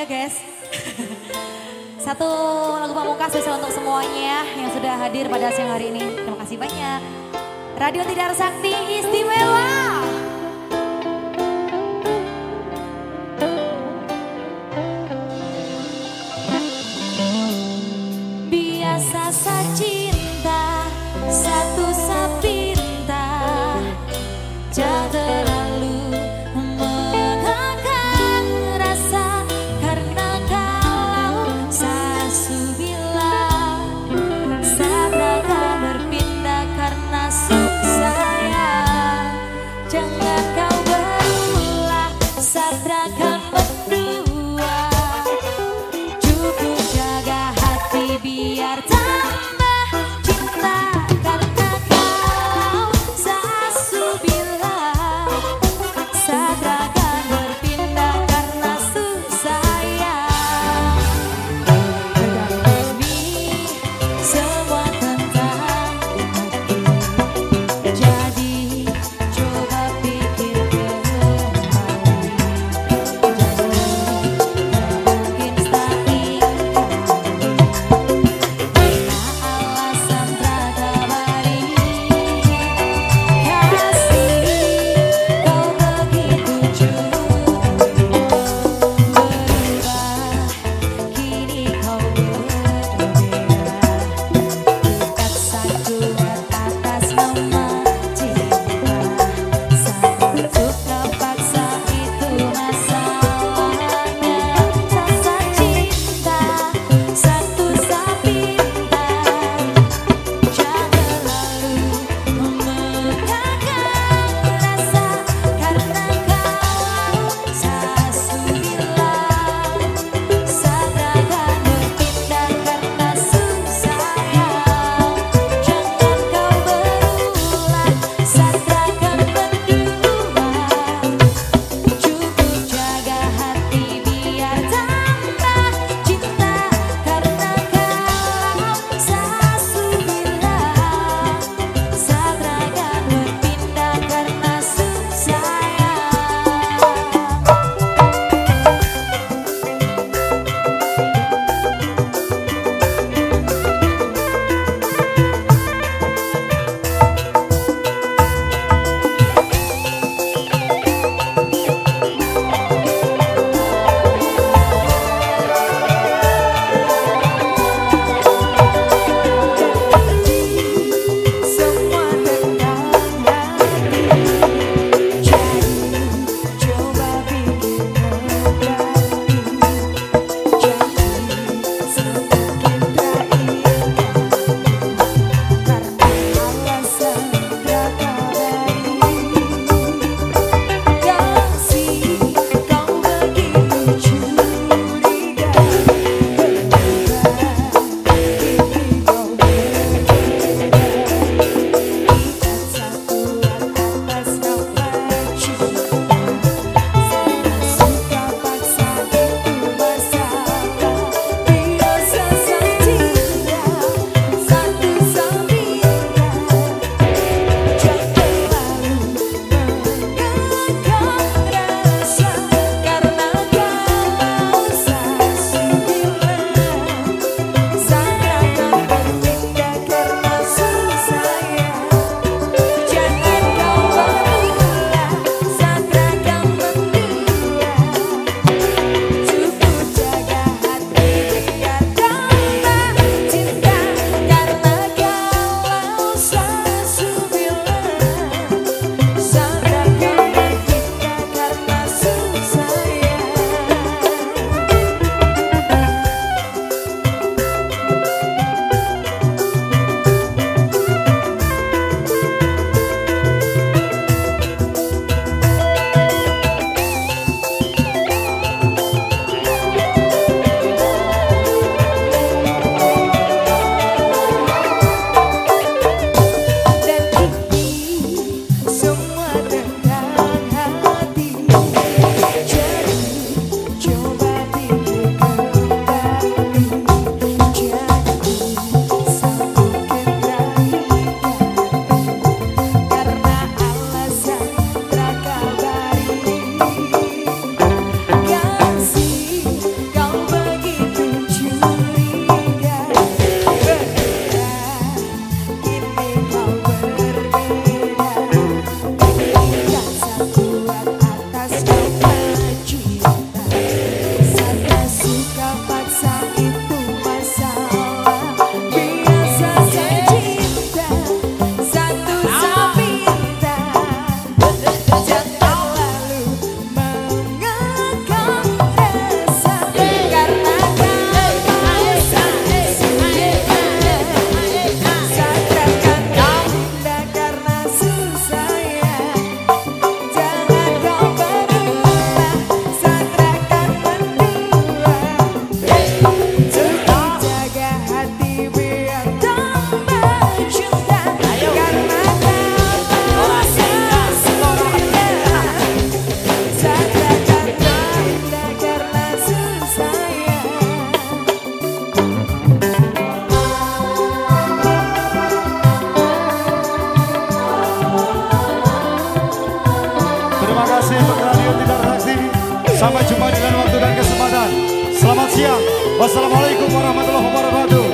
ya guys. Satu lagu pamungkas spesial untuk semuanya yang sudah hadir pada siang hari ini. Terima kasih banyak. Radio Tidar Sakti istimewa. running. Sampai jumpa lain waktu dan kesempatan. Selamat siang. Wassalamualaikum warahmatullahi wabarakatuh.